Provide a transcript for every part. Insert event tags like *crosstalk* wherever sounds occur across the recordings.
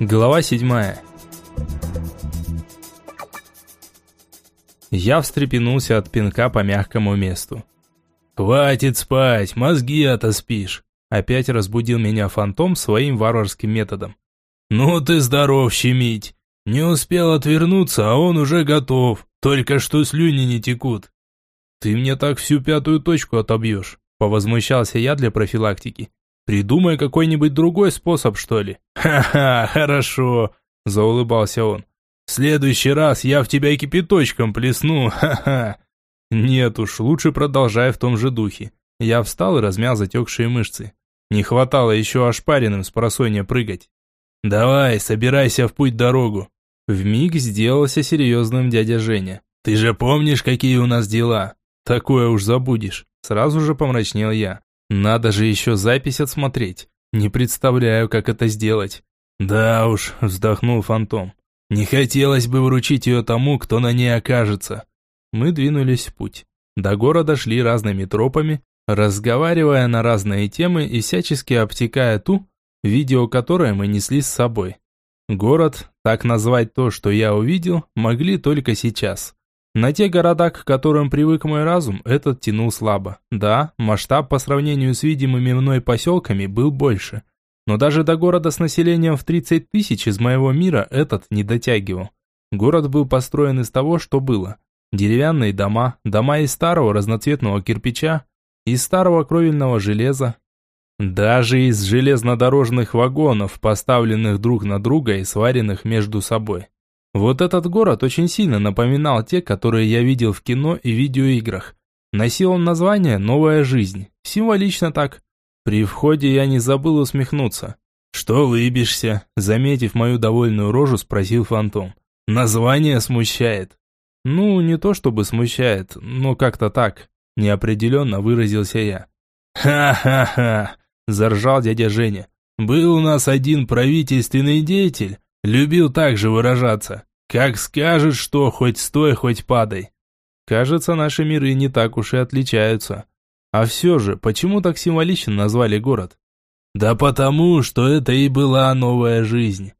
Глава седьмая. Я встрепенулся от пинка по мягкому месту. «Хватит спать, мозги отоспишь!» Опять разбудил меня фантом своим варварским методом. «Ну ты здоров, щемить! Не успел отвернуться, а он уже готов, только что слюни не текут!» «Ты мне так всю пятую точку отобьешь!» Повозмущался я для профилактики. Придумай какой-нибудь другой способ, что ли. *laughs* Ха-ха, хорошо, заулыбался он. В следующий раз я в тебя кипяточком плесну, *laughs* ха-ха. Нет уж, лучше продолжай в том же духе. Я встал и размял затекшие мышцы. Не хватало еще ошпаренным с просонья прыгать. Давай, собирайся в путь-дорогу. Вмиг сделался серьезным дядя Женя. Ты же помнишь, какие у нас дела? Такое уж забудешь. Сразу же помрачнел я. Надо же еще запись отсмотреть. Не представляю, как это сделать. Да уж, вздохнул фантом. Не хотелось бы вручить ее тому, кто на ней окажется. Мы двинулись в путь. До города шли разными тропами, разговаривая на разные темы и всячески обтекая ту, видео которое мы несли с собой. Город, так назвать то, что я увидел, могли только сейчас. На те города, к которым привык мой разум, этот тянул слабо. Да, масштаб по сравнению с видимыми мной поселками был больше. Но даже до города с населением в 30 тысяч из моего мира этот не дотягивал. Город был построен из того, что было. Деревянные дома, дома из старого разноцветного кирпича, из старого кровельного железа. Даже из железнодорожных вагонов, поставленных друг на друга и сваренных между собой. Вот этот город очень сильно напоминал те, которые я видел в кино и видеоиграх. Носил он название «Новая жизнь». Символично так. При входе я не забыл усмехнуться. «Что лыбишься?» Заметив мою довольную рожу, спросил Фантом. «Название смущает». «Ну, не то чтобы смущает, но как-то так», неопределенно выразился я. «Ха-ха-ха!» заржал дядя Женя. «Был у нас один правительственный деятель, любил так же выражаться. Как скажет что, хоть стой, хоть падай. Кажется, наши миры не так уж и отличаются. А все же, почему так символично назвали город? Да потому, что это и была новая жизнь.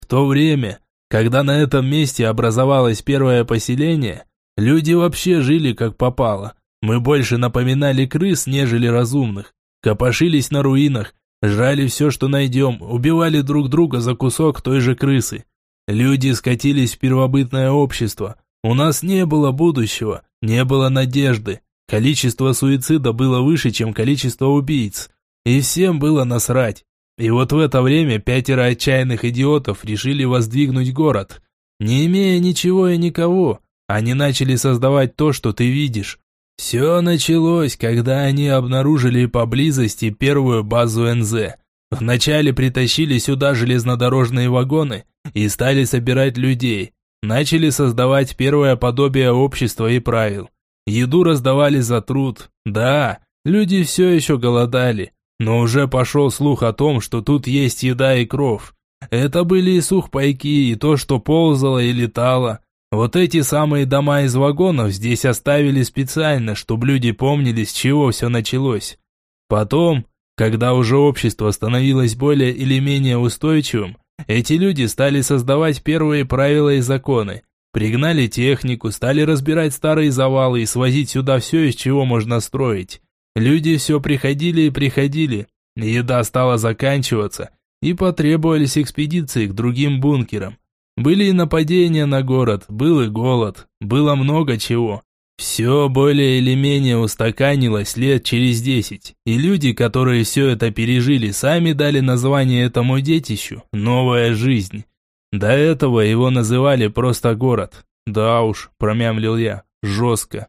В то время, когда на этом месте образовалось первое поселение, люди вообще жили как попало. Мы больше напоминали крыс, нежели разумных. Копошились на руинах, жрали все, что найдем, убивали друг друга за кусок той же крысы. Люди скатились в первобытное общество. У нас не было будущего, не было надежды. Количество суицида было выше, чем количество убийц. И всем было насрать. И вот в это время пятеро отчаянных идиотов решили воздвигнуть город. Не имея ничего и никого, они начали создавать то, что ты видишь. Все началось, когда они обнаружили поблизости первую базу НЗ. Вначале притащили сюда железнодорожные вагоны, и стали собирать людей. Начали создавать первое подобие общества и правил. Еду раздавали за труд. Да, люди все еще голодали, но уже пошел слух о том, что тут есть еда и кровь. Это были и сухпайки, и то, что ползало и летало. Вот эти самые дома из вагонов здесь оставили специально, чтобы люди помнили, с чего все началось. Потом, когда уже общество становилось более или менее устойчивым, эти люди стали создавать первые правила и законы. Пригнали технику, стали разбирать старые завалы и свозить сюда все, из чего можно строить. Люди все приходили и приходили. Еда стала заканчиваться, и потребовались экспедиции к другим бункерам. Были и нападения на город, был и голод, было много чего. Все более или менее устаканилось лет через десять, и люди, которые все это пережили, сами дали название этому детищу «Новая жизнь». До этого его называли просто город. Да уж, промямлил я, жестко.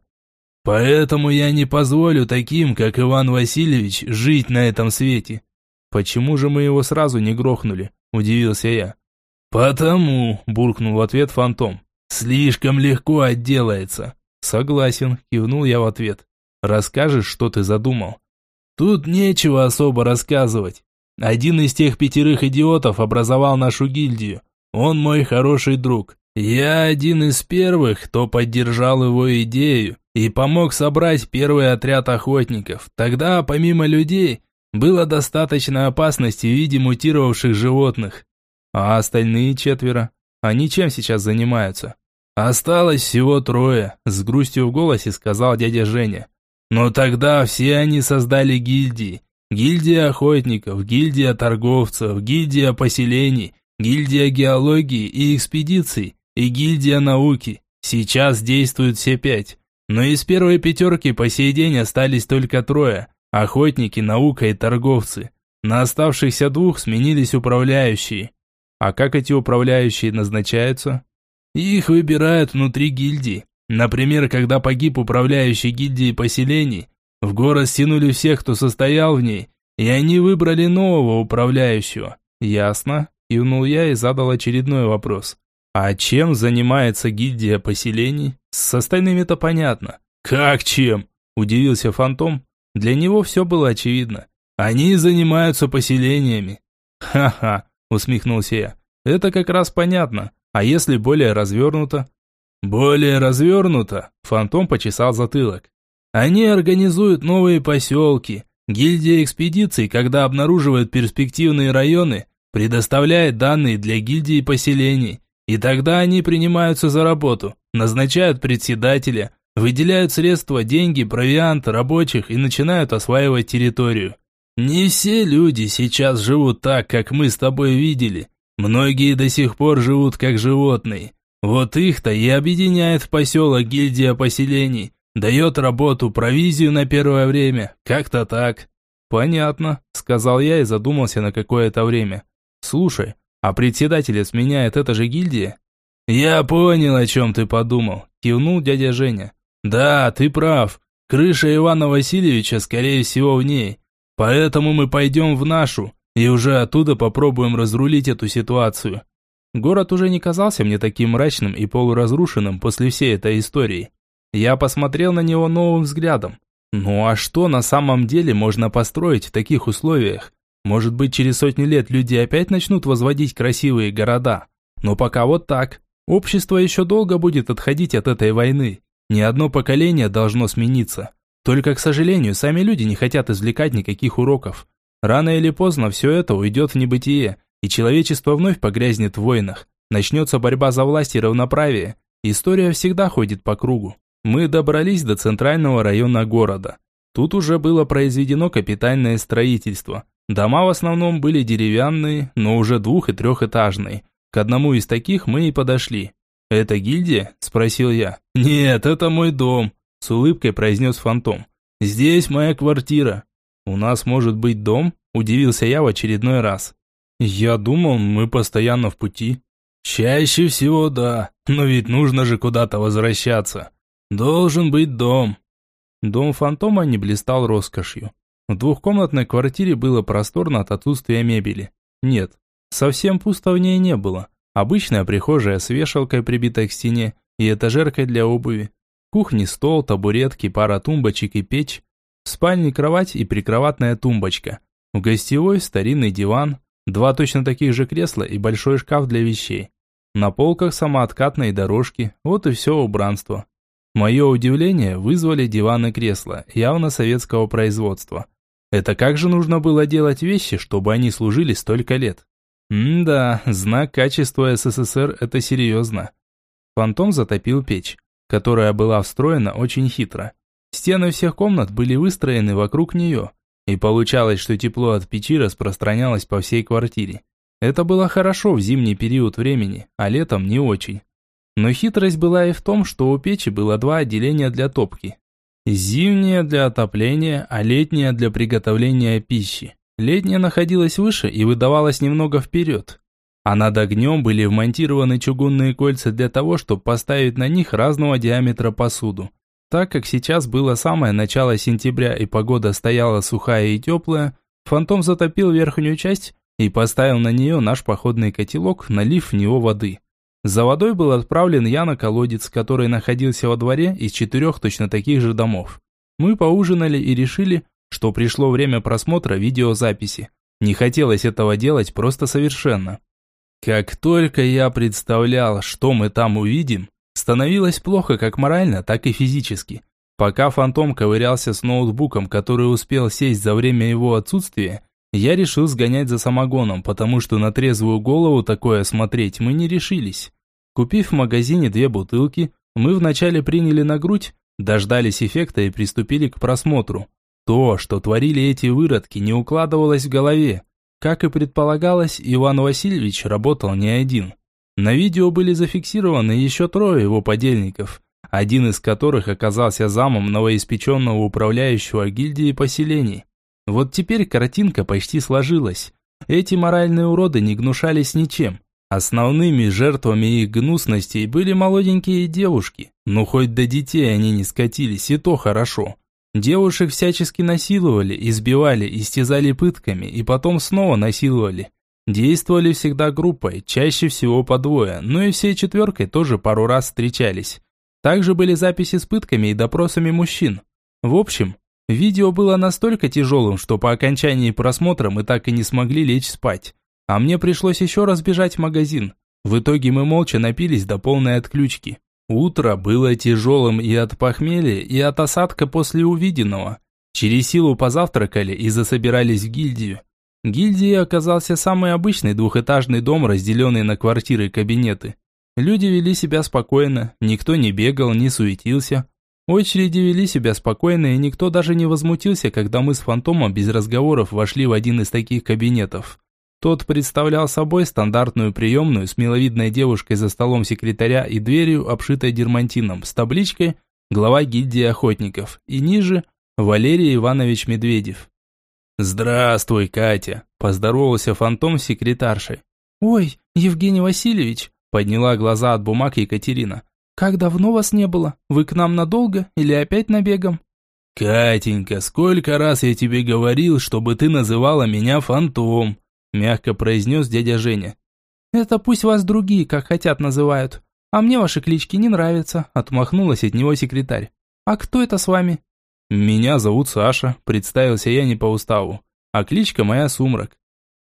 Поэтому я не позволю таким, как Иван Васильевич, жить на этом свете. Почему же мы его сразу не грохнули? Удивился я. Потому, буркнул в ответ фантом. Слишком легко отделается. «Согласен», – кивнул я в ответ. «Расскажешь, что ты задумал?» «Тут нечего особо рассказывать. Один из тех пятерых идиотов образовал нашу гильдию. Он мой хороший друг. Я один из первых, кто поддержал его идею и помог собрать первый отряд охотников. Тогда, помимо людей, было достаточно опасности в виде мутировавших животных. А остальные четверо? Они чем сейчас занимаются? Осталось всего трое, с грустью в голосе сказал дядя Женя. Но тогда все они создали гильдии. Гильдия охотников, гильдия торговцев, гильдия поселений, гильдия геологии и экспедиций, и гильдия науки. Сейчас действуют все пять. Но из первой пятерки по сей день остались только трое – охотники, наука и торговцы. На оставшихся двух сменились управляющие. А как эти управляющие назначаются? Их выбирают внутри гильдии. Например, когда погиб управляющий гильдии поселений, в город стянули всех, кто состоял в ней, и они выбрали нового управляющего. Ясно? Кивнул я и задал очередной вопрос. А чем занимается гильдия поселений? С остальными-то понятно. Как чем? Удивился Фантом. Для него все было очевидно. Они занимаются поселениями. Ха-ха, усмехнулся я. Это как раз понятно. А если более развернуто? Более развернуто, Фантом почесал затылок. Они организуют новые поселки. Гильдия экспедиций, когда обнаруживает перспективные районы, предоставляет данные для гильдии поселений. И тогда они принимаются за работу, назначают председателя, выделяют средства, деньги, провиант, рабочих и начинают осваивать территорию. Не все люди сейчас живут так, как мы с тобой видели. Многие до сих пор живут как животные. Вот их-то и объединяет в поселок гильдия поселений. Дает работу, провизию на первое время. Как-то так. Понятно, сказал я и задумался на какое-то время. Слушай, а председателя сменяет эта же гильдия? Я понял, о чем ты подумал, кивнул дядя Женя. Да, ты прав. Крыша Ивана Васильевича, скорее всего, в ней. Поэтому мы пойдем в нашу и уже оттуда попробуем разрулить эту ситуацию. Город уже не казался мне таким мрачным и полуразрушенным после всей этой истории. Я посмотрел на него новым взглядом. Ну а что на самом деле можно построить в таких условиях? Может быть, через сотни лет люди опять начнут возводить красивые города. Но пока вот так. Общество еще долго будет отходить от этой войны. Ни одно поколение должно смениться. Только, к сожалению, сами люди не хотят извлекать никаких уроков. Рано или поздно все это уйдет в небытие, и человечество вновь погрязнет в войнах. Начнется борьба за власть и равноправие. История всегда ходит по кругу. Мы добрались до центрального района города. Тут уже было произведено капитальное строительство. Дома в основном были деревянные, но уже двух- и трехэтажные. К одному из таких мы и подошли. «Это гильдия?» – спросил я. «Нет, это мой дом», с улыбкой произнес фантом. «Здесь моя квартира». «У нас может быть дом?» – удивился я в очередной раз. «Я думал, мы постоянно в пути». «Чаще всего да, но ведь нужно же куда-то возвращаться. Должен быть дом». Дом фантома не блистал роскошью. В двухкомнатной квартире было просторно от отсутствия мебели. Нет, совсем пусто в ней не было. Обычная прихожая с вешалкой, прибитой к стене, и этажеркой для обуви кухне стол, табуретки, пара тумбочек и печь. В спальне кровать и прикроватная тумбочка. В гостевой старинный диван, два точно таких же кресла и большой шкаф для вещей. На полках самооткатные дорожки, вот и все убранство. Мое удивление вызвали диван и кресла, явно советского производства. Это как же нужно было делать вещи, чтобы они служили столько лет? М-да, знак качества СССР – это серьезно. Фантом затопил печь которая была встроена очень хитро. Стены всех комнат были выстроены вокруг нее, и получалось, что тепло от печи распространялось по всей квартире. Это было хорошо в зимний период времени, а летом не очень. Но хитрость была и в том, что у печи было два отделения для топки. Зимнее для отопления, а летнее для приготовления пищи. Летнее находилось выше и выдавалось немного вперед, а над огнем были вмонтированы чугунные кольца для того, чтобы поставить на них разного диаметра посуду. Так как сейчас было самое начало сентября и погода стояла сухая и теплая, фантом затопил верхнюю часть и поставил на нее наш походный котелок, налив в него воды. За водой был отправлен я на колодец, который находился во дворе из четырех точно таких же домов. Мы поужинали и решили, что пришло время просмотра видеозаписи. Не хотелось этого делать просто совершенно. Как только я представлял, что мы там увидим, становилось плохо как морально, так и физически. Пока фантом ковырялся с ноутбуком, который успел сесть за время его отсутствия, Я решил сгонять за самогоном, потому что на трезвую голову такое смотреть мы не решились. Купив в магазине две бутылки, мы вначале приняли на грудь, дождались эффекта и приступили к просмотру. То, что творили эти выродки, не укладывалось в голове. Как и предполагалось, Иван Васильевич работал не один. На видео были зафиксированы еще трое его подельников, один из которых оказался замом новоиспеченного управляющего гильдии поселений. Вот теперь картинка почти сложилась. Эти моральные уроды не гнушались ничем. Основными жертвами их гнусностей были молоденькие девушки. Ну хоть до детей они не скатились, и то хорошо. Девушек всячески насиловали, избивали, истязали пытками и потом снова насиловали. Действовали всегда группой, чаще всего по двое, но и всей четверкой тоже пару раз встречались. Также были записи с пытками и допросами мужчин. В общем, видео было настолько тяжелым, что по окончании просмотра мы так и не смогли лечь спать. А мне пришлось еще раз бежать в магазин. В итоге мы молча напились до полной отключки. Утро было тяжелым и от похмелья, и от осадка после увиденного. Через силу позавтракали и засобирались в гильдию. Гильдия оказался самый обычный двухэтажный дом, разделенный на квартиры и кабинеты. Люди вели себя спокойно, никто не бегал, не суетился. Очереди вели себя спокойно, и никто даже не возмутился, когда мы с Фантомом без разговоров вошли в один из таких кабинетов. Тот представлял собой стандартную приемную с миловидной девушкой за столом секретаря и дверью, обшитой дермантином, с табличкой «Глава гильдии охотников» и ниже «Валерий Иванович Медведев». «Здравствуй, Катя!» – поздоровался фантом с секретаршей. «Ой, Евгений Васильевич!» – подняла глаза от бумаг Екатерина. «Как давно вас не было? Вы к нам надолго или опять набегом?» «Катенька, сколько раз я тебе говорил, чтобы ты называла меня фантом!» Мягко произнес дядя Женя. «Это пусть вас другие, как хотят, называют. А мне ваши клички не нравятся», отмахнулась от него секретарь. «А кто это с вами?» «Меня зовут Саша», представился я не по уставу. «А кличка моя Сумрак».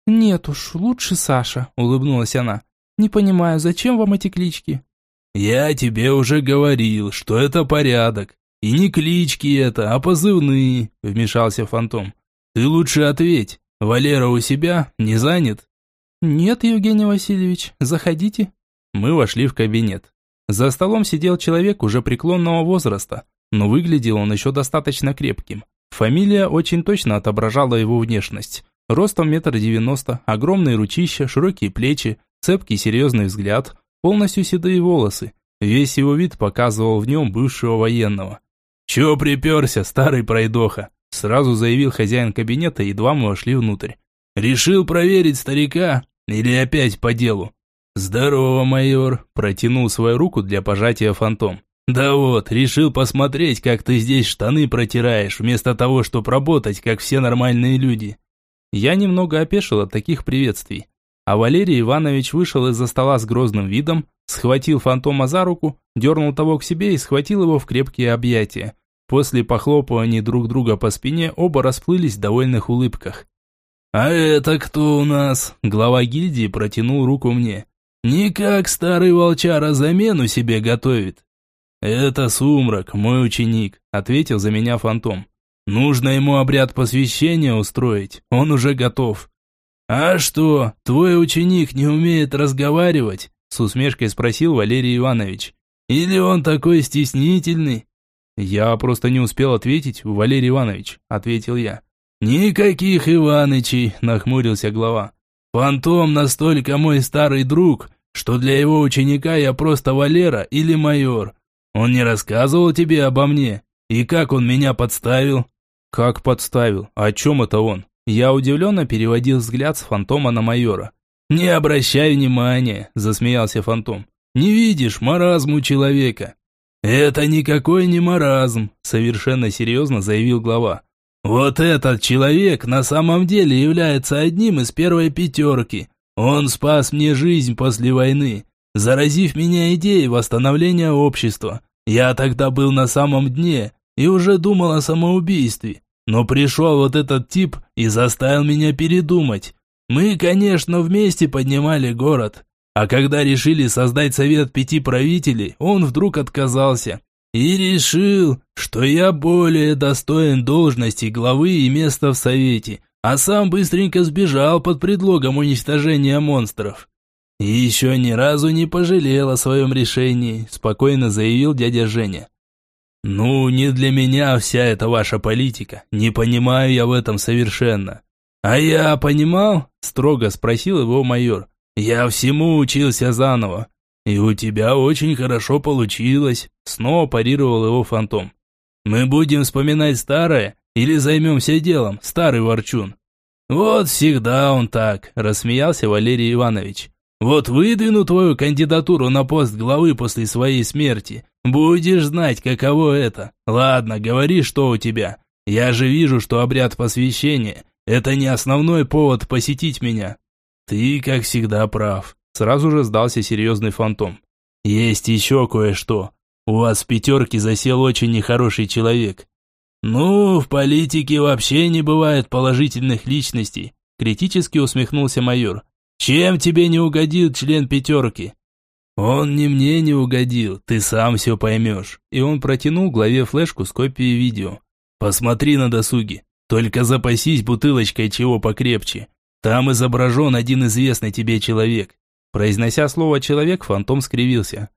«Нет уж, лучше Саша», улыбнулась она. «Не понимаю, зачем вам эти клички?» «Я тебе уже говорил, что это порядок. И не клички это, а позывные», вмешался фантом. «Ты лучше ответь, «Валера у себя? Не занят?» «Нет, Евгений Васильевич, заходите». Мы вошли в кабинет. За столом сидел человек уже преклонного возраста, но выглядел он еще достаточно крепким. Фамилия очень точно отображала его внешность. Ростом метр девяносто, огромные ручища, широкие плечи, цепкий серьезный взгляд, полностью седые волосы. Весь его вид показывал в нем бывшего военного. «Чё приперся, старый пройдоха?» Сразу заявил хозяин кабинета, едва мы вошли внутрь. «Решил проверить старика? Или опять по делу?» «Здорово, майор!» – протянул свою руку для пожатия фантом. «Да вот, решил посмотреть, как ты здесь штаны протираешь, вместо того, чтобы работать, как все нормальные люди». Я немного опешил от таких приветствий. А Валерий Иванович вышел из-за стола с грозным видом, схватил фантома за руку, дернул того к себе и схватил его в крепкие объятия. После похлопывания друг друга по спине оба расплылись в довольных улыбках. «А это кто у нас?» Глава гильдии протянул руку мне. «Никак старый волчара замену себе готовит». «Это Сумрак, мой ученик», — ответил за меня фантом. «Нужно ему обряд посвящения устроить, он уже готов». «А что, твой ученик не умеет разговаривать?» С усмешкой спросил Валерий Иванович. «Или он такой стеснительный?» «Я просто не успел ответить, Валерий Иванович», – ответил я. «Никаких Иванычей», – нахмурился глава. «Фантом настолько мой старый друг, что для его ученика я просто Валера или майор. Он не рассказывал тебе обо мне? И как он меня подставил?» «Как подставил? О чем это он?» Я удивленно переводил взгляд с фантома на майора. «Не обращай внимания», – засмеялся фантом. «Не видишь маразму человека. «Это никакой не маразм», – совершенно серьезно заявил глава. «Вот этот человек на самом деле является одним из первой пятерки. Он спас мне жизнь после войны, заразив меня идеей восстановления общества. Я тогда был на самом дне и уже думал о самоубийстве. Но пришел вот этот тип и заставил меня передумать. Мы, конечно, вместе поднимали город, а когда решили создать совет пяти правителей, он вдруг отказался. И решил, что я более достоин должности главы и места в совете, а сам быстренько сбежал под предлогом уничтожения монстров. И еще ни разу не пожалел о своем решении, спокойно заявил дядя Женя. Ну, не для меня вся эта ваша политика, не понимаю я в этом совершенно. А я понимал? Строго спросил его майор. Я всему учился заново. И у тебя очень хорошо получилось, снова парировал его фантом. Мы будем вспоминать старое или займемся делом, старый ворчун? Вот всегда он так, рассмеялся Валерий Иванович. Вот выдвину твою кандидатуру на пост главы после своей смерти. Будешь знать, каково это. Ладно, говори, что у тебя. Я же вижу, что обряд посвящения – это не основной повод посетить меня. Ты, как всегда, прав. Сразу же сдался серьезный фантом. Есть еще кое-что. У вас в пятерке засел очень нехороший человек. Ну, в политике вообще не бывает положительных личностей. Критически усмехнулся майор. Чем тебе не угодил член пятерки?» «Он не мне не угодил, ты сам все поймешь». И он протянул главе флешку с копией видео. «Посмотри на досуге, только запасись бутылочкой чего покрепче. Там изображен один известный тебе человек». Произнося слово «человек», фантом скривился.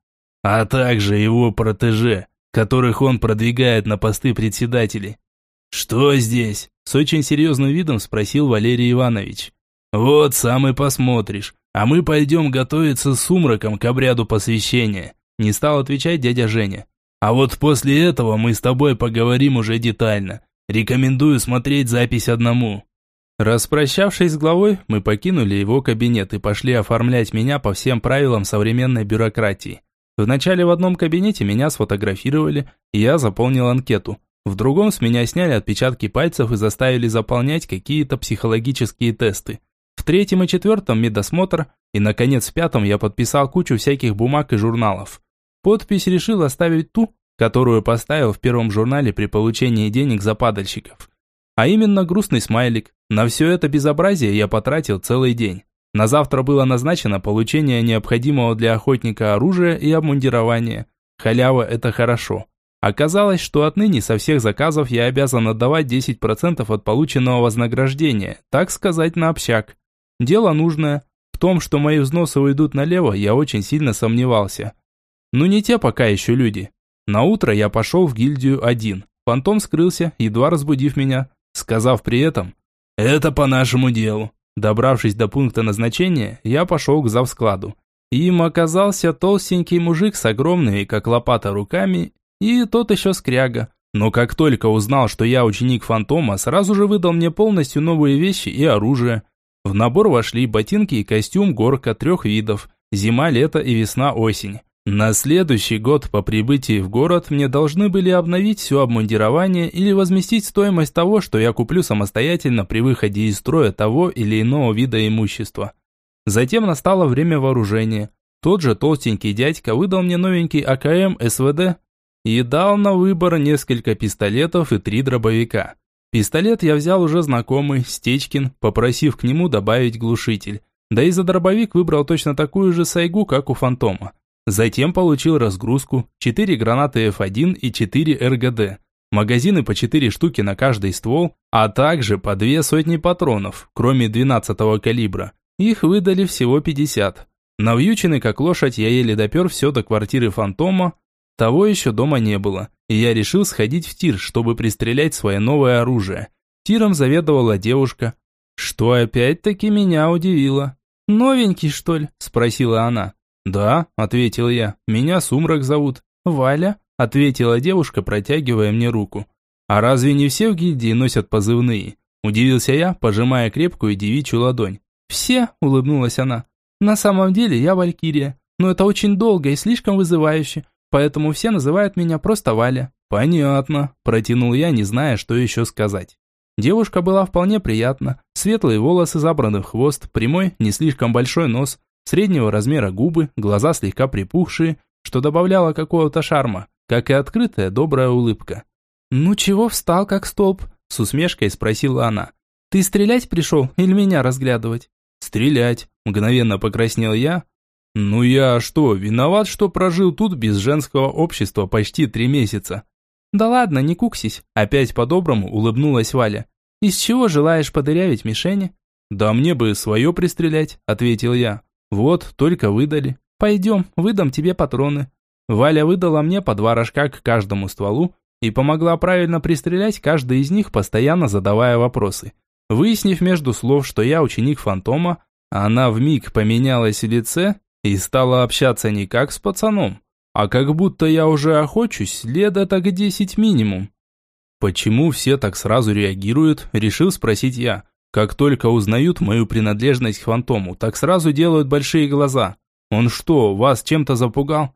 «А также его протеже, которых он продвигает на посты председателей». «Что здесь?» С очень серьезным видом спросил Валерий Иванович. «Вот сам и посмотришь. А мы пойдем готовиться с сумраком к обряду посвящения», не стал отвечать дядя Женя. «А вот после этого мы с тобой поговорим уже детально. Рекомендую смотреть запись одному». Распрощавшись с главой, мы покинули его кабинет и пошли оформлять меня по всем правилам современной бюрократии. Вначале в одном кабинете меня сфотографировали, и я заполнил анкету. В другом с меня сняли отпечатки пальцев и заставили заполнять какие-то психологические тесты. В третьем и четвертом медосмотр, и, наконец, в пятом я подписал кучу всяких бумаг и журналов. Подпись решил оставить ту, которую поставил в первом журнале при получении денег за падальщиков. А именно грустный смайлик. На все это безобразие я потратил целый день. На завтра было назначено получение необходимого для охотника оружия и обмундирования. Халява – это хорошо. Оказалось, что отныне со всех заказов я обязан отдавать 10% от полученного вознаграждения, так сказать, на общак. Дело нужное. В том, что мои взносы уйдут налево, я очень сильно сомневался. Ну не те пока еще люди. На утро я пошел в гильдию один. Фантом скрылся, едва разбудив меня, сказав при этом «Это по нашему делу». Добравшись до пункта назначения, я пошел к завскладу. Им оказался толстенький мужик с огромными, как лопата, руками, и тот еще скряга. Но как только узнал, что я ученик Фантома, сразу же выдал мне полностью новые вещи и оружие. В набор вошли ботинки и костюм горка трех видов – зима, лето и весна, осень. На следующий год по прибытии в город мне должны были обновить все обмундирование или возместить стоимость того, что я куплю самостоятельно при выходе из строя того или иного вида имущества. Затем настало время вооружения. Тот же толстенький дядька выдал мне новенький АКМ СВД и дал на выбор несколько пистолетов и три дробовика. Пистолет я взял уже знакомый, Стечкин, попросив к нему добавить глушитель. Да и за дробовик выбрал точно такую же сайгу, как у Фантома. Затем получил разгрузку, 4 гранаты F1 и 4 РГД, магазины по 4 штуки на каждый ствол, а также по две сотни патронов, кроме 12-го калибра. Их выдали всего 50. Навьюченный как лошадь, я еле допер все до квартиры Фантома, того еще дома не было, и я решил сходить в тир, чтобы пристрелять свое новое оружие. Тиром заведовала девушка, что опять-таки меня удивило. «Новенький, что ли?» – спросила она. «Да», – ответил я, – «меня Сумрак зовут». «Валя?» – ответила девушка, протягивая мне руку. «А разве не все в гильдии носят позывные?» – удивился я, пожимая крепкую девичью ладонь. «Все?» – улыбнулась она. «На самом деле я Валькирия, но это очень долго и слишком вызывающе поэтому все называют меня просто Валя». «Понятно», – протянул я, не зная, что еще сказать. Девушка была вполне приятна. Светлые волосы забраны в хвост, прямой, не слишком большой нос, среднего размера губы, глаза слегка припухшие, что добавляло какого-то шарма, как и открытая добрая улыбка. «Ну чего встал, как столб?» – с усмешкой спросила она. «Ты стрелять пришел или меня разглядывать?» «Стрелять», – мгновенно покраснел я, «Ну я что, виноват, что прожил тут без женского общества почти три месяца?» «Да ладно, не куксись», – опять по-доброму улыбнулась Валя. Из чего желаешь подырявить мишени?» «Да мне бы свое пристрелять», – ответил я. «Вот, только выдали. Пойдем, выдам тебе патроны». Валя выдала мне по два рожка к каждому стволу и помогла правильно пристрелять каждый из них, постоянно задавая вопросы. Выяснив между слов, что я ученик фантома, она вмиг поменялась в лице и стала общаться не как с пацаном, а как будто я уже охочусь лет так десять минимум. Почему все так сразу реагируют, решил спросить я. Как только узнают мою принадлежность к фантому, так сразу делают большие глаза. Он что, вас чем-то запугал?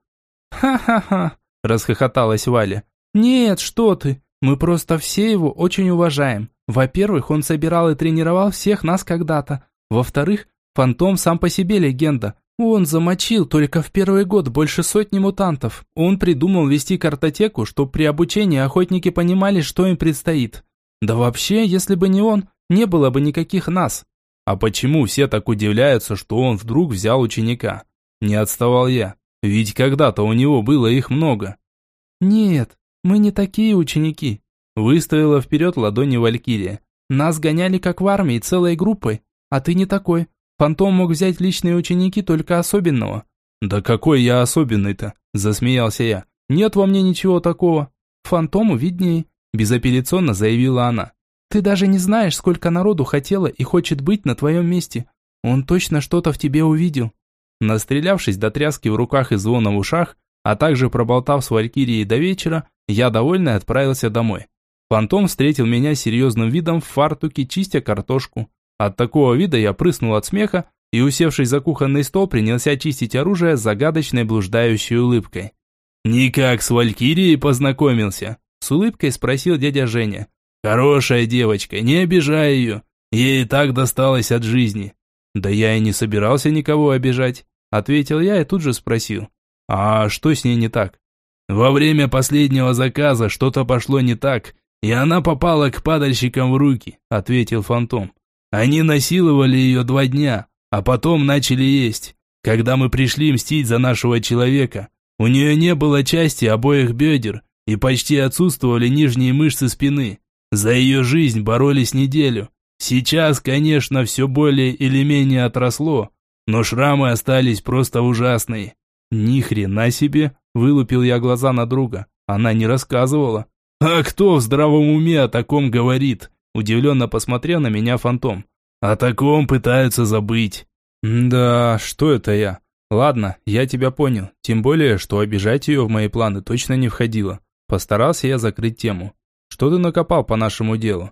Ха-ха-ха, расхохоталась Валя. Нет, что ты, мы просто все его очень уважаем. Во-первых, он собирал и тренировал всех нас когда-то. Во-вторых, фантом сам по себе легенда. Он замочил только в первый год больше сотни мутантов. Он придумал вести картотеку, чтобы при обучении охотники понимали, что им предстоит. Да вообще, если бы не он, не было бы никаких нас. А почему все так удивляются, что он вдруг взял ученика? Не отставал я. Ведь когда-то у него было их много. Нет, мы не такие ученики. Выставила вперед ладони Валькирия. Нас гоняли как в армии целой группой, а ты не такой. Фантом мог взять личные ученики только особенного». «Да какой я особенный-то?» – засмеялся я. «Нет во мне ничего такого. Фантому виднее», – безапелляционно заявила она. «Ты даже не знаешь, сколько народу хотело и хочет быть на твоем месте. Он точно что-то в тебе увидел». Настрелявшись до тряски в руках и звона в ушах, а также проболтав с Валькирией до вечера, я довольный отправился домой. Фантом встретил меня серьезным видом в фартуке, чистя картошку. От такого вида я прыснул от смеха и, усевшись за кухонный стол, принялся чистить оружие с загадочной блуждающей улыбкой. «Никак с Валькирией познакомился?» С улыбкой спросил дядя Женя. «Хорошая девочка, не обижай ее. Ей так досталось от жизни». «Да я и не собирался никого обижать», ответил я и тут же спросил. «А что с ней не так?» «Во время последнего заказа что-то пошло не так, и она попала к падальщикам в руки», ответил Фантом. Они насиловали ее два дня, а потом начали есть. Когда мы пришли мстить за нашего человека, у нее не было части обоих бедер и почти отсутствовали нижние мышцы спины. За ее жизнь боролись неделю. Сейчас, конечно, все более или менее отросло, но шрамы остались просто ужасные. Ни хрена себе, вылупил я глаза на друга. Она не рассказывала. А кто в здравом уме о таком говорит? Удивленно посмотрел на меня фантом. «О таком пытаются забыть». «Да, что это я? Ладно, я тебя понял. Тем более, что обижать ее в мои планы точно не входило. Постарался я закрыть тему. Что ты накопал по нашему делу?»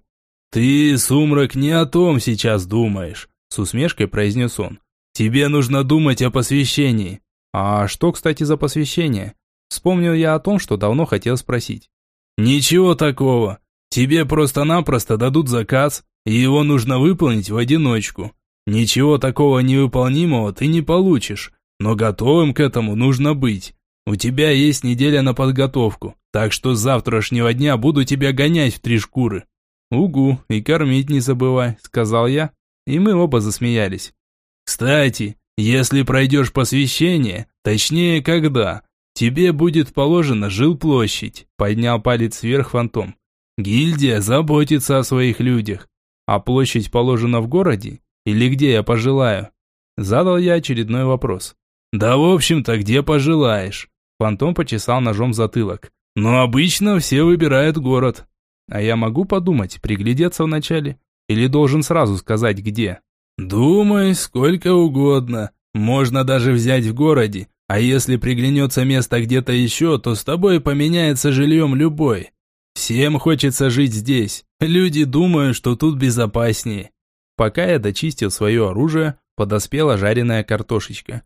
«Ты, Сумрак, не о том сейчас думаешь», с усмешкой произнес он. «Тебе нужно думать о посвящении». «А что, кстати, за посвящение?» Вспомнил я о том, что давно хотел спросить. «Ничего такого. Тебе просто-напросто дадут заказ, и его нужно выполнить в одиночку. Ничего такого невыполнимого ты не получишь, но готовым к этому нужно быть. У тебя есть неделя на подготовку, так что с завтрашнего дня буду тебя гонять в три шкуры». «Угу, и кормить не забывай», — сказал я, и мы оба засмеялись. «Кстати, если пройдешь посвящение, точнее когда, тебе будет положена жилплощадь», — поднял палец вверх фантом. Гильдия заботится о своих людях. А площадь положена в городе? Или где я пожелаю? Задал я очередной вопрос. Да в общем-то где пожелаешь. Фантом почесал ножом затылок. Но обычно все выбирают город. А я могу подумать, приглядеться вначале? Или должен сразу сказать где? Думай сколько угодно. Можно даже взять в городе. А если приглянется место где-то еще, то с тобой поменяется жильем любой. Всем хочется жить здесь. Люди думают, что тут безопаснее. Пока я дочистил свое оружие, подоспела жареная картошечка.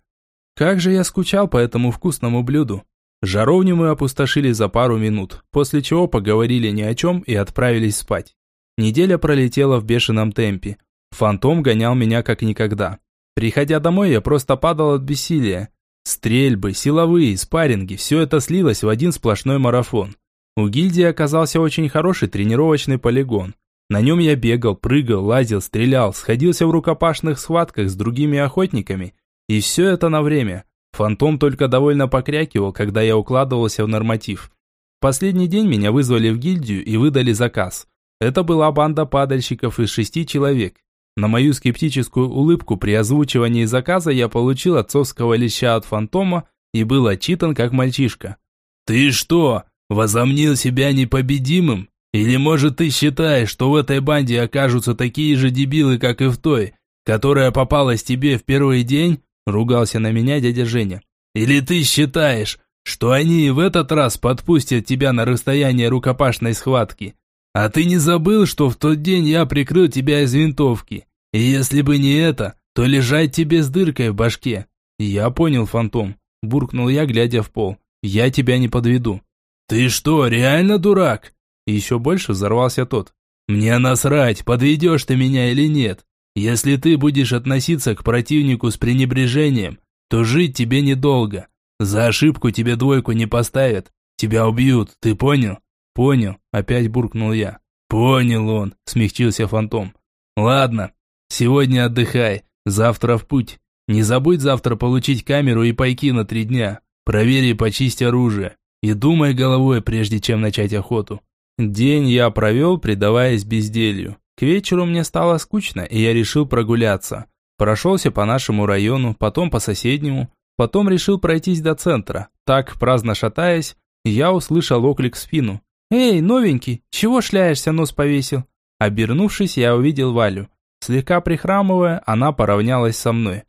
Как же я скучал по этому вкусному блюду. Жаровню мы опустошили за пару минут, после чего поговорили ни о чем и отправились спать. Неделя пролетела в бешеном темпе. Фантом гонял меня как никогда. Приходя домой, я просто падал от бессилия. Стрельбы, силовые, спарринги – все это слилось в один сплошной марафон. У гильдии оказался очень хороший тренировочный полигон. На нем я бегал, прыгал, лазил, стрелял, сходился в рукопашных схватках с другими охотниками. И все это на время. Фантом только довольно покрякивал, когда я укладывался в норматив. Последний день меня вызвали в гильдию и выдали заказ. Это была банда падальщиков из шести человек. На мою скептическую улыбку при озвучивании заказа я получил отцовского леща от фантома и был отчитан как мальчишка. «Ты что, возомнил себя непобедимым? Или, может, ты считаешь, что в этой банде окажутся такие же дебилы, как и в той, которая попалась тебе в первый день?» Ругался на меня дядя Женя. «Или ты считаешь, что они и в этот раз подпустят тебя на расстояние рукопашной схватки? А ты не забыл, что в тот день я прикрыл тебя из винтовки? И если бы не это, то лежать тебе с дыркой в башке». «Я понял, фантом», – буркнул я, глядя в пол. «Я тебя не подведу». «Ты что, реально дурак?» Еще больше взорвался тот. «Мне насрать, подведешь ты меня или нет. Если ты будешь относиться к противнику с пренебрежением, то жить тебе недолго. За ошибку тебе двойку не поставят. Тебя убьют, ты понял? Понял, опять буркнул я. Понял он, смягчился фантом. Ладно, сегодня отдыхай, завтра в путь. Не забудь завтра получить камеру и пайки на три дня. Проверь и почисть оружие. И думай головой, прежде чем начать охоту. День я провел, предаваясь безделью. К вечеру мне стало скучно, и я решил прогуляться. Прошелся по нашему району, потом по соседнему, потом решил пройтись до центра. Так, праздно шатаясь, я услышал оклик в спину. «Эй, новенький, чего шляешься, нос повесил?» Обернувшись, я увидел Валю. Слегка прихрамывая, она поравнялась со мной.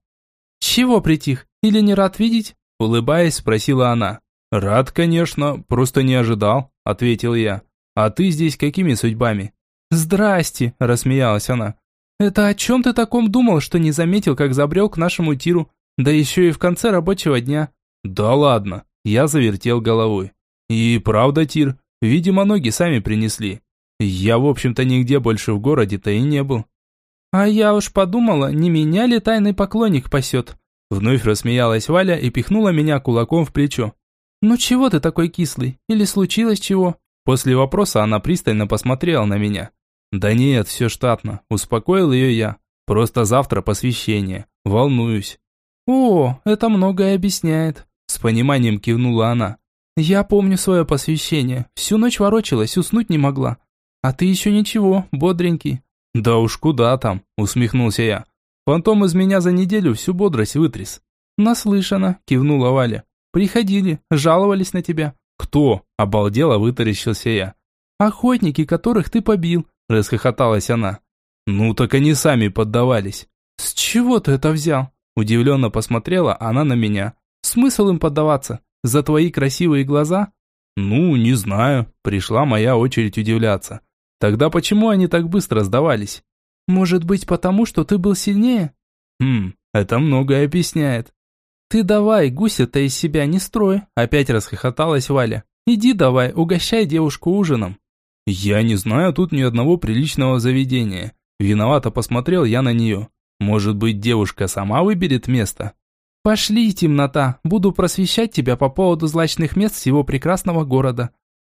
«Чего притих? Или не рад видеть?» Улыбаясь, спросила она. «Рад, конечно, просто не ожидал», – ответил я. «А ты здесь какими судьбами?» «Здрасте!» – рассмеялась она. «Это о чем ты таком думал, что не заметил, как забрел к нашему тиру? Да еще и в конце рабочего дня». «Да ладно!» – я завертел головой. «И правда, тир, видимо, ноги сами принесли. Я, в общем-то, нигде больше в городе-то и не был». «А я уж подумала, не меня ли тайный поклонник пасет?» Вновь рассмеялась Валя и пихнула меня кулаком в плечо. «Ну чего ты такой кислый? Или случилось чего?» После вопроса она пристально посмотрела на меня. «Да нет, все штатно», – успокоил ее я. «Просто завтра посвящение. Волнуюсь». «О, это многое объясняет», – с пониманием кивнула она. «Я помню свое посвящение. Всю ночь ворочалась, уснуть не могла. А ты еще ничего, бодренький». «Да уж куда там», – усмехнулся я. «Фантом из меня за неделю всю бодрость вытряс». «Наслышано», – кивнула Валя. «Приходили, жаловались на тебя». «Кто?» – обалдело вытаращился я. «Охотники, которых ты побил», Расхохоталась она. Ну так они сами поддавались. С чего ты это взял? Удивленно посмотрела она на меня. Смысл им поддаваться? За твои красивые глаза? Ну, не знаю. Пришла моя очередь удивляться. Тогда почему они так быстро сдавались? Может быть, потому что ты был сильнее? Хм, это многое объясняет. Ты давай, гуся-то из себя не строй, опять расхохоталась Валя. Иди давай, угощай девушку ужином. «Я не знаю тут ни одного приличного заведения. Виновато посмотрел я на нее. Может быть, девушка сама выберет место?» «Пошли, темнота, буду просвещать тебя по поводу злачных мест всего прекрасного города».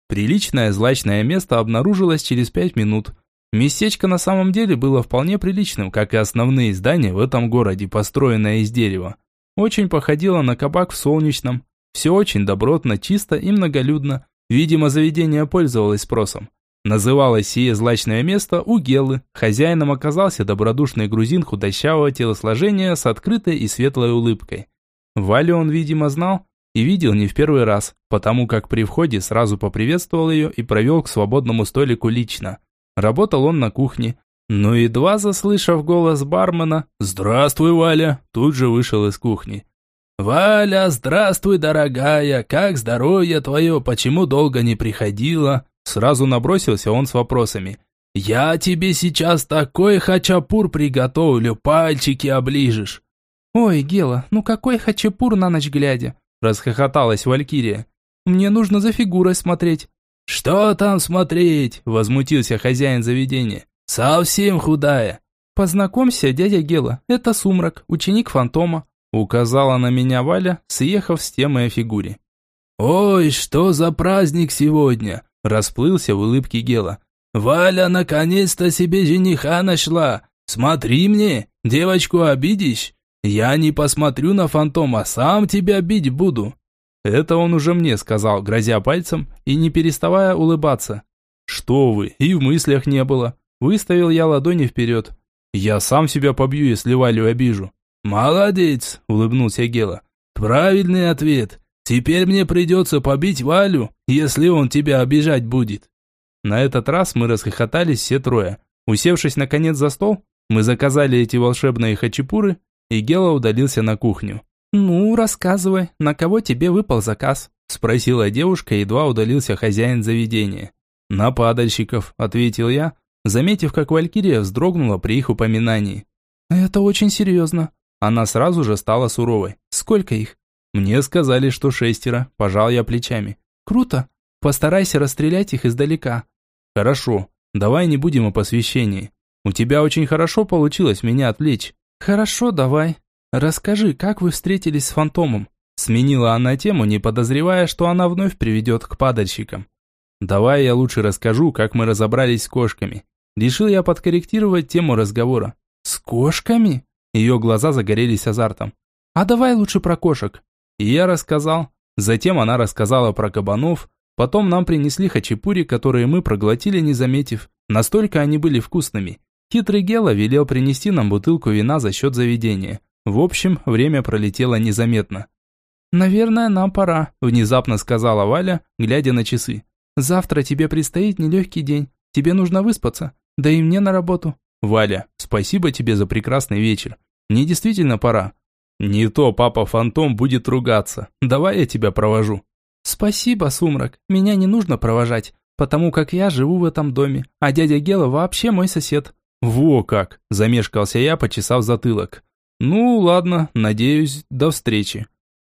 Приличное злачное место обнаружилось через пять минут. Местечко на самом деле было вполне приличным, как и основные здания в этом городе, построенное из дерева. Очень походило на кабак в Солнечном. Все очень добротно, чисто и многолюдно. Видимо, заведение пользовалось спросом. Называлось сие злачное место Угелы. Хозяином оказался добродушный грузин худощавого телосложения с открытой и светлой улыбкой. Валю он, видимо, знал и видел не в первый раз, потому как при входе сразу поприветствовал ее и провел к свободному столику лично. Работал он на кухне, но едва заслышав голос бармена «Здравствуй, Валя!» тут же вышел из кухни. «Валя, здравствуй, дорогая! Как здоровье твое? Почему долго не приходила?» Сразу набросился он с вопросами. «Я тебе сейчас такой хачапур приготовлю, пальчики оближешь!» «Ой, Гела, ну какой хачапур на ночь глядя?» Расхохоталась Валькирия. «Мне нужно за фигурой смотреть». «Что там смотреть?» Возмутился хозяин заведения. «Совсем худая». «Познакомься, дядя Гела, это Сумрак, ученик Фантома. Указала на меня Валя, съехав с темой о фигуре. «Ой, что за праздник сегодня!» Расплылся в улыбке Гела. «Валя наконец-то себе жениха нашла! Смотри мне, девочку обидишь? Я не посмотрю на фантома, сам тебя бить буду!» Это он уже мне сказал, грозя пальцем и не переставая улыбаться. Что вы, и в мыслях не было. Выставил я ладони вперед. Я сам себя побью, если Валю обижу. Молодец, улыбнулся Гела. Правильный ответ. Теперь мне придется побить Валю, если он тебя обижать будет. На этот раз мы расхохотались все трое. Усевшись наконец за стол, мы заказали эти волшебные хачапуры, и Гела удалился на кухню. «Ну, рассказывай, на кого тебе выпал заказ?» Спросила девушка, едва удалился хозяин заведения. «На падальщиков», — ответил я, заметив, как Валькирия вздрогнула при их упоминании. «Это очень серьезно». Она сразу же стала суровой. «Сколько их?» «Мне сказали, что шестеро», – пожал я плечами. «Круто. Постарайся расстрелять их издалека». «Хорошо. Давай не будем о посвящении. У тебя очень хорошо получилось меня отвлечь». «Хорошо, давай. Расскажи, как вы встретились с фантомом?» Сменила она тему, не подозревая, что она вновь приведет к падальщикам. «Давай я лучше расскажу, как мы разобрались с кошками». Решил я подкорректировать тему разговора. «С кошками?» Ее глаза загорелись азартом. «А давай лучше про кошек». И я рассказал. Затем она рассказала про кабанов. Потом нам принесли хачапури, которые мы проглотили, не заметив. Настолько они были вкусными. Хитрый Гела велел принести нам бутылку вина за счет заведения. В общем, время пролетело незаметно. «Наверное, нам пора», – внезапно сказала Валя, глядя на часы. «Завтра тебе предстоит нелегкий день. Тебе нужно выспаться. Да и мне на работу». «Валя, спасибо тебе за прекрасный вечер. Мне действительно пора. Не то папа-фантом будет ругаться. Давай я тебя провожу». «Спасибо, Сумрак. Меня не нужно провожать, потому как я живу в этом доме, а дядя Гела вообще мой сосед». «Во как!» – замешкался я, почесав затылок. «Ну, ладно, надеюсь, до встречи».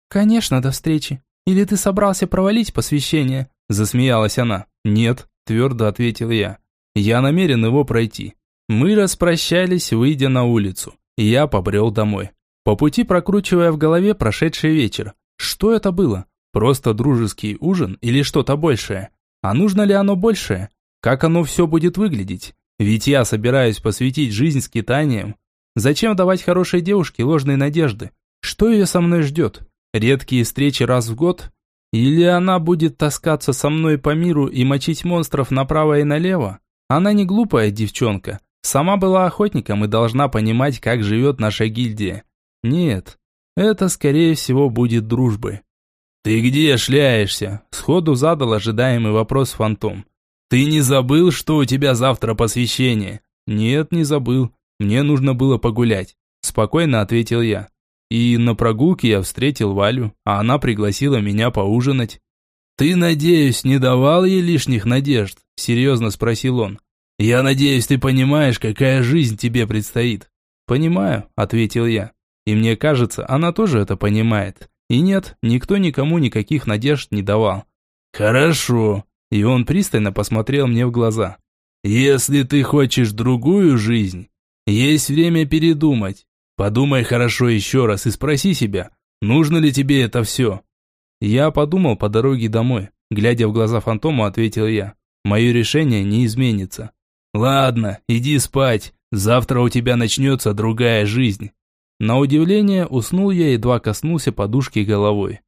«Конечно, до встречи. Или ты собрался провалить посвящение?» – засмеялась она. «Нет», – твердо ответил я. «Я намерен его пройти». Мы распрощались, выйдя на улицу. Я побрел домой. По пути прокручивая в голове прошедший вечер. Что это было? Просто дружеский ужин или что-то большее? А нужно ли оно большее? Как оно все будет выглядеть? Ведь я собираюсь посвятить жизнь скитаниям. Зачем давать хорошей девушке ложные надежды? Что ее со мной ждет? Редкие встречи раз в год? Или она будет таскаться со мной по миру и мочить монстров направо и налево? Она не глупая девчонка. Сама была охотником и должна понимать, как живет наша гильдия. Нет, это скорее всего будет дружбой. «Ты где шляешься?» – сходу задал ожидаемый вопрос Фантом. «Ты не забыл, что у тебя завтра посвящение?» «Нет, не забыл. Мне нужно было погулять», – спокойно ответил я. И на прогулке я встретил Валю, а она пригласила меня поужинать. «Ты, надеюсь, не давал ей лишних надежд?» – серьезно спросил он. «Я надеюсь, ты понимаешь, какая жизнь тебе предстоит». «Понимаю», – ответил я. И мне кажется, она тоже это понимает. И нет, никто никому никаких надежд не давал. «Хорошо». И он пристально посмотрел мне в глаза. «Если ты хочешь другую жизнь, есть время передумать. Подумай хорошо еще раз и спроси себя, нужно ли тебе это все?» Я подумал по дороге домой. Глядя в глаза фантому, ответил я. Мое решение не изменится. «Ладно, иди спать. Завтра у тебя начнется другая жизнь». На удивление, уснул я, едва коснулся подушки головой.